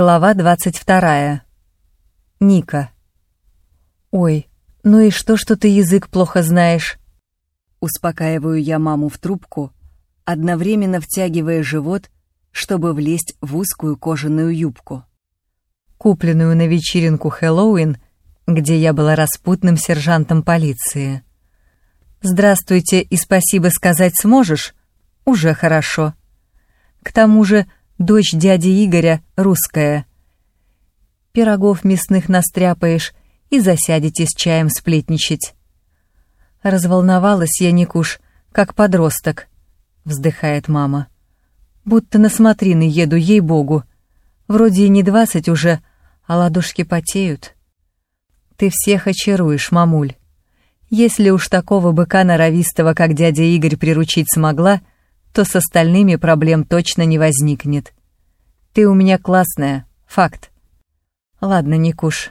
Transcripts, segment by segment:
Глава 22. Ника. «Ой, ну и что, что ты язык плохо знаешь?» Успокаиваю я маму в трубку, одновременно втягивая живот, чтобы влезть в узкую кожаную юбку. Купленную на вечеринку Хэллоуин, где я была распутным сержантом полиции. «Здравствуйте и спасибо сказать сможешь?» «Уже хорошо. К тому же дочь дяди Игоря русская. Пирогов мясных настряпаешь и засядете с чаем сплетничать». Разволновалась я, Никуш, как подросток, вздыхает мама. Будто на смотрины еду, ей-богу. Вроде и не двадцать уже, а ладошки потеют. Ты всех очаруешь, мамуль. Если уж такого быка норовистого, как дядя Игорь, приручить смогла, то с остальными проблем точно не возникнет. Ты у меня классная, факт. Ладно, Никуш,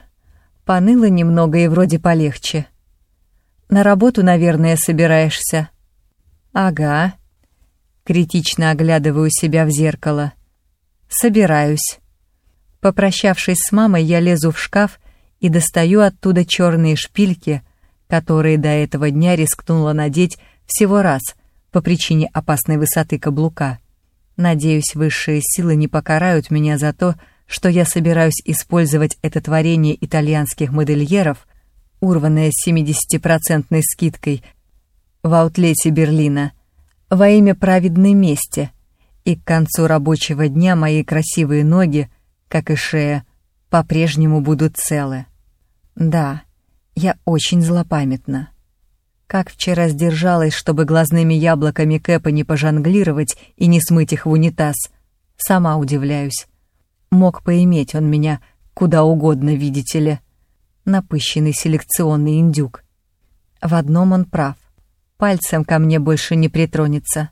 поныла немного и вроде полегче. На работу, наверное, собираешься. Ага. Критично оглядываю себя в зеркало. Собираюсь. Попрощавшись с мамой, я лезу в шкаф и достаю оттуда черные шпильки, которые до этого дня рискнула надеть всего раз по причине опасной высоты каблука. Надеюсь, высшие силы не покарают меня за то, что я собираюсь использовать это творение итальянских модельеров, урванное 70% скидкой в аутлете Берлина, во имя праведной мести, и к концу рабочего дня мои красивые ноги, как и шея, по-прежнему будут целы. Да, я очень злопамятна. Как вчера сдержалась, чтобы глазными яблоками Кэпа не пожонглировать и не смыть их в унитаз, сама удивляюсь. Мог поиметь он меня куда угодно, видите ли. Напыщенный селекционный индюк. В одном он прав. Пальцем ко мне больше не притронется.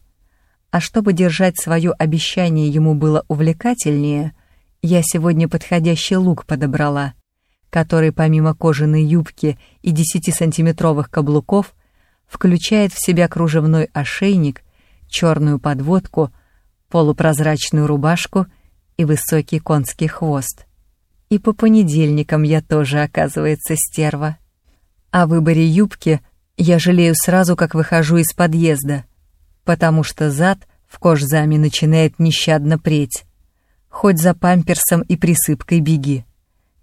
А чтобы держать свое обещание ему было увлекательнее, я сегодня подходящий лук подобрала, который помимо кожаной юбки и 10-сантиметровых каблуков включает в себя кружевной ошейник, черную подводку, полупрозрачную рубашку и высокий конский хвост. И по понедельникам я тоже, оказывается, стерва. О выборе юбки я жалею сразу, как выхожу из подъезда, потому что зад в кожзаме начинает нещадно преть. Хоть за памперсом и присыпкой беги.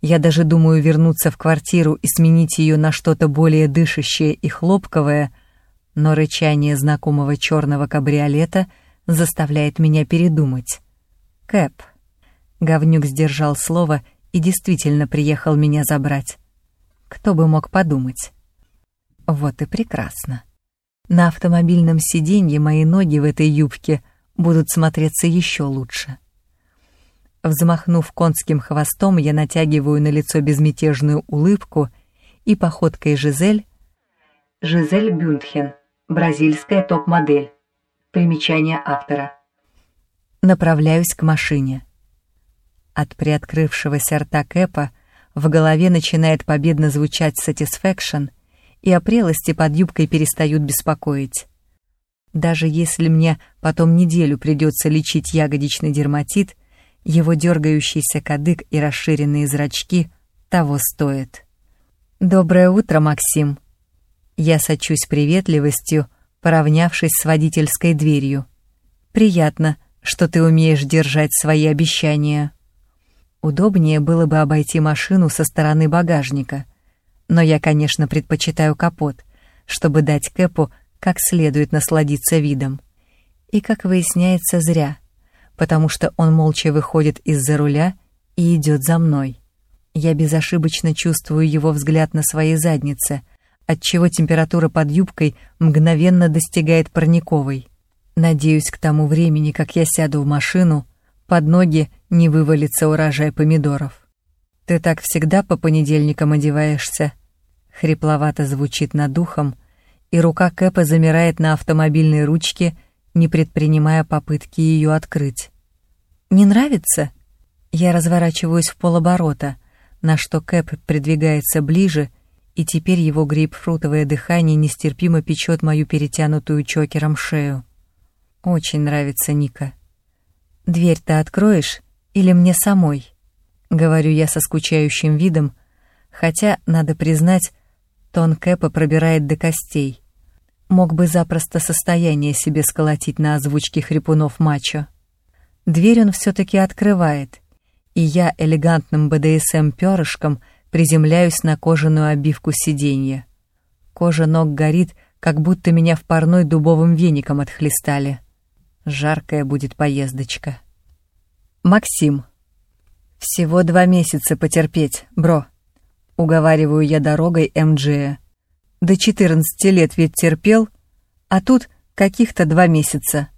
Я даже думаю вернуться в квартиру и сменить ее на что-то более дышащее и хлопковое, но рычание знакомого черного кабриолета заставляет меня передумать. Кэп. Говнюк сдержал слово и действительно приехал меня забрать. Кто бы мог подумать? Вот и прекрасно. На автомобильном сиденье мои ноги в этой юбке будут смотреться еще лучше. Взмахнув конским хвостом, я натягиваю на лицо безмятежную улыбку и походкой Жизель... Жизель Бюндхен, бразильская топ-модель. Примечание автора. Направляюсь к машине. От приоткрывшегося рта Кэпа в голове начинает победно звучать «Satisfaction», и о прелости под юбкой перестают беспокоить. Даже если мне потом неделю придется лечить ягодичный дерматит, его дергающийся кадык и расширенные зрачки того стоят. «Доброе утро, Максим!» Я сочусь приветливостью, поравнявшись с водительской дверью. «Приятно, что ты умеешь держать свои обещания». Удобнее было бы обойти машину со стороны багажника, но я, конечно, предпочитаю капот, чтобы дать Кэпу как следует насладиться видом. И, как выясняется, зря — потому что он молча выходит из-за руля и идет за мной. Я безошибочно чувствую его взгляд на своей заднице, отчего температура под юбкой мгновенно достигает парниковой. Надеюсь, к тому времени, как я сяду в машину, под ноги не вывалится урожай помидоров. «Ты так всегда по понедельникам одеваешься?» Хрипловато звучит над ухом, и рука Кэпа замирает на автомобильной ручке, не предпринимая попытки ее открыть. «Не нравится?» Я разворачиваюсь в полоборота, на что Кэп придвигается ближе, и теперь его грейпфрутовое дыхание нестерпимо печет мою перетянутую чокером шею. Очень нравится Ника. «Дверь-то откроешь или мне самой?» Говорю я со скучающим видом, хотя, надо признать, тон Кэпа пробирает до костей. Мог бы запросто состояние себе сколотить на озвучке хрипунов мачо. Дверь он все-таки открывает, и я элегантным БДСМ-перышком приземляюсь на кожаную обивку сиденья. Кожа ног горит, как будто меня в парной дубовым веником отхлестали. Жаркая будет поездочка. Максим. Всего два месяца потерпеть, бро. Уговариваю я дорогой МДЖ. До 14 лет ведь терпел, а тут каких-то два месяца.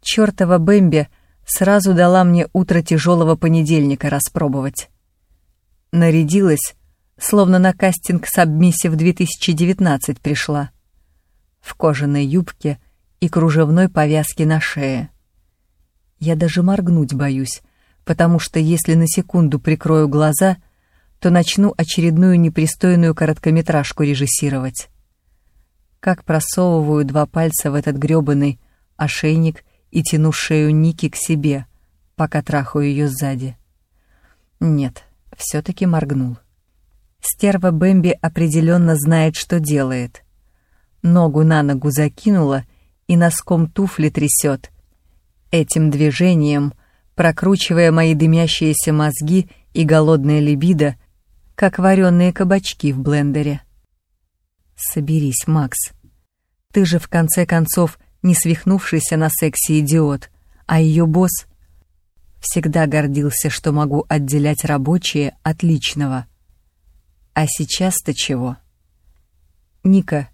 Чёртова Бэмби сразу дала мне утро тяжелого понедельника распробовать. Нарядилась, словно на кастинг Submissive 2019 пришла. В кожаной юбке и кружевной повязке на шее. Я даже моргнуть боюсь, потому что если на секунду прикрою глаза, то начну очередную непристойную короткометражку режиссировать. Как просовываю два пальца в этот грёбаный ошейник и тяну шею Ники к себе, пока трахаю ее сзади. Нет, все-таки моргнул. Стерва Бэмби определенно знает, что делает. Ногу на ногу закинула и носком туфли трясет. Этим движением, прокручивая мои дымящиеся мозги и голодная либидо, как вареные кабачки в блендере. Соберись, Макс. Ты же, в конце концов, не свихнувшийся на сексе идиот, а ее босс всегда гордился, что могу отделять рабочее от личного. А сейчас-то чего? Ника,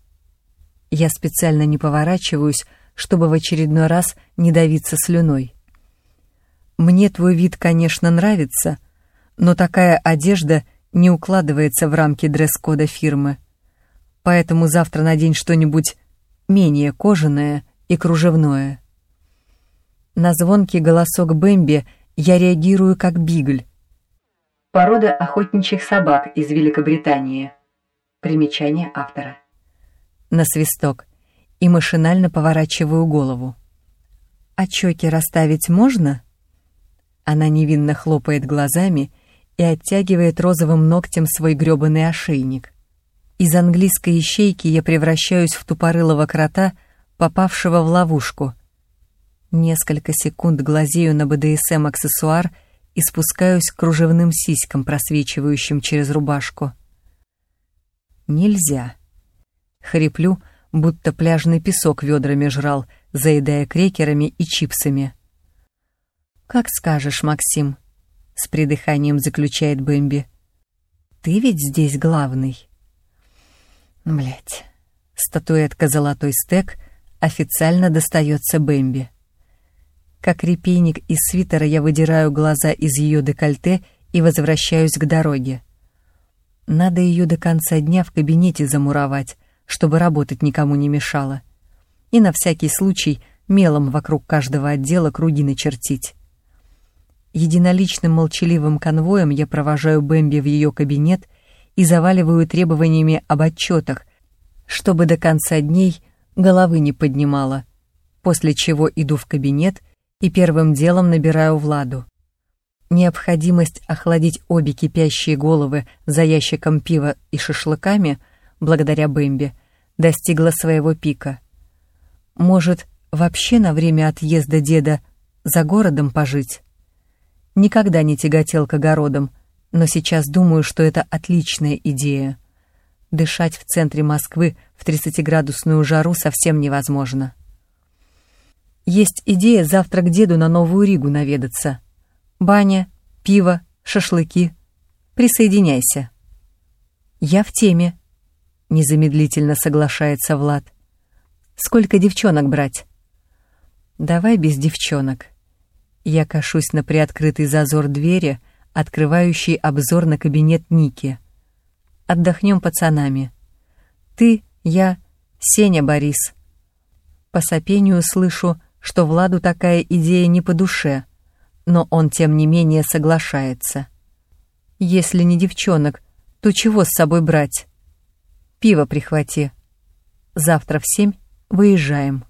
я специально не поворачиваюсь, чтобы в очередной раз не давиться слюной. Мне твой вид, конечно, нравится, но такая одежда не укладывается в рамки дресс-кода фирмы. Поэтому завтра надень что-нибудь менее кожаное и кружевное. На звонкий голосок Бэмби я реагирую как бигль. Порода охотничьих собак из Великобритании. Примечание автора. На свисток. И машинально поворачиваю голову. «А чоки расставить можно?» Она невинно хлопает глазами и оттягивает розовым ногтем свой грёбаный ошейник. Из английской ищейки я превращаюсь в тупорылого крота, попавшего в ловушку. Несколько секунд глазею на БДСМ-аксессуар и спускаюсь к кружевным сиськам, просвечивающим через рубашку. Нельзя. Хриплю, будто пляжный песок ведрами жрал, заедая крекерами и чипсами. «Как скажешь, Максим», — с придыханием заключает Бэмби. «Ты ведь здесь главный». Блять. Статуэтка «Золотой стек» официально достается Бэмби. Как репейник из свитера я выдираю глаза из ее декольте и возвращаюсь к дороге. Надо ее до конца дня в кабинете замуровать, чтобы работать никому не мешало. И на всякий случай мелом вокруг каждого отдела круги начертить. Единоличным молчаливым конвоем я провожаю Бэмби в ее кабинет и заваливаю требованиями об отчетах, чтобы до конца дней головы не поднимала, после чего иду в кабинет и первым делом набираю Владу. Необходимость охладить обе кипящие головы за ящиком пива и шашлыками, благодаря Бэмби, достигла своего пика. Может, вообще на время отъезда деда за городом пожить? Никогда не тяготел к огородам, но сейчас думаю, что это отличная идея. Дышать в центре Москвы в 30-градусную жару совсем невозможно. Есть идея завтра к деду на Новую Ригу наведаться. Баня, пиво, шашлыки. Присоединяйся. Я в теме, незамедлительно соглашается Влад. Сколько девчонок брать? Давай без девчонок. Я кашусь на приоткрытый зазор двери, открывающий обзор на кабинет Ники. Отдохнем пацанами. Ты, я, Сеня Борис. По сопению слышу, что Владу такая идея не по душе, но он, тем не менее, соглашается. Если не девчонок, то чего с собой брать? Пиво прихвати. Завтра в семь выезжаем.